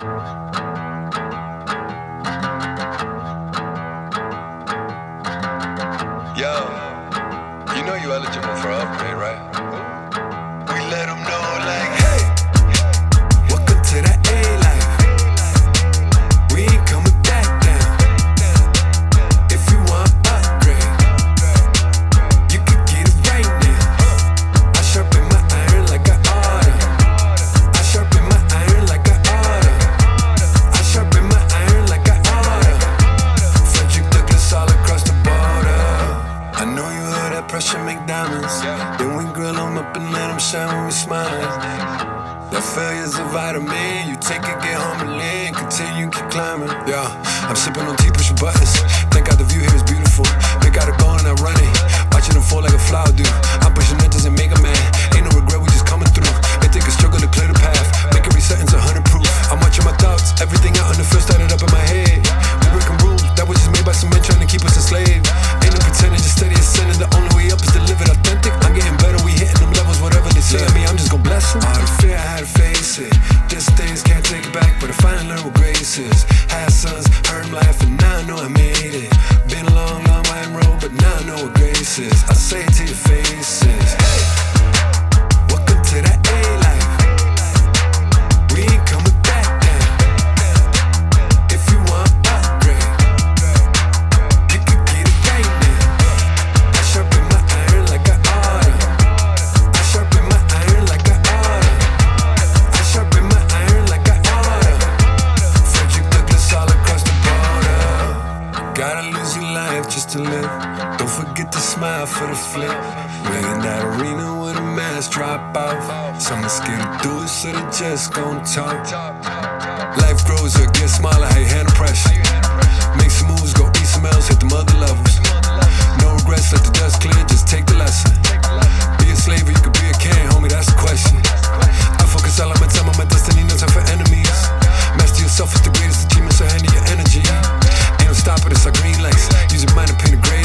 Yo, you know you're eligible for upgrade, right? sunshine when smiling. Your failure's a vitamin. You take it, get home and. Continue, keep climbing. Yeah, I'm sipping on tea, pushing buttons. Thank God the view here is beautiful. They got it going, I'm it. chances. Had sons, heard him laughing, now I know I made it. Been a long, long, winding road, but now I know what grace is. I say it to your faces. just to live. Don't forget to smile for the flip. We're in that arena with the mask drop off. Someone's gonna do it, so they just gon' talk. Life grows or gets smaller. Hey, Use your mind to pen a great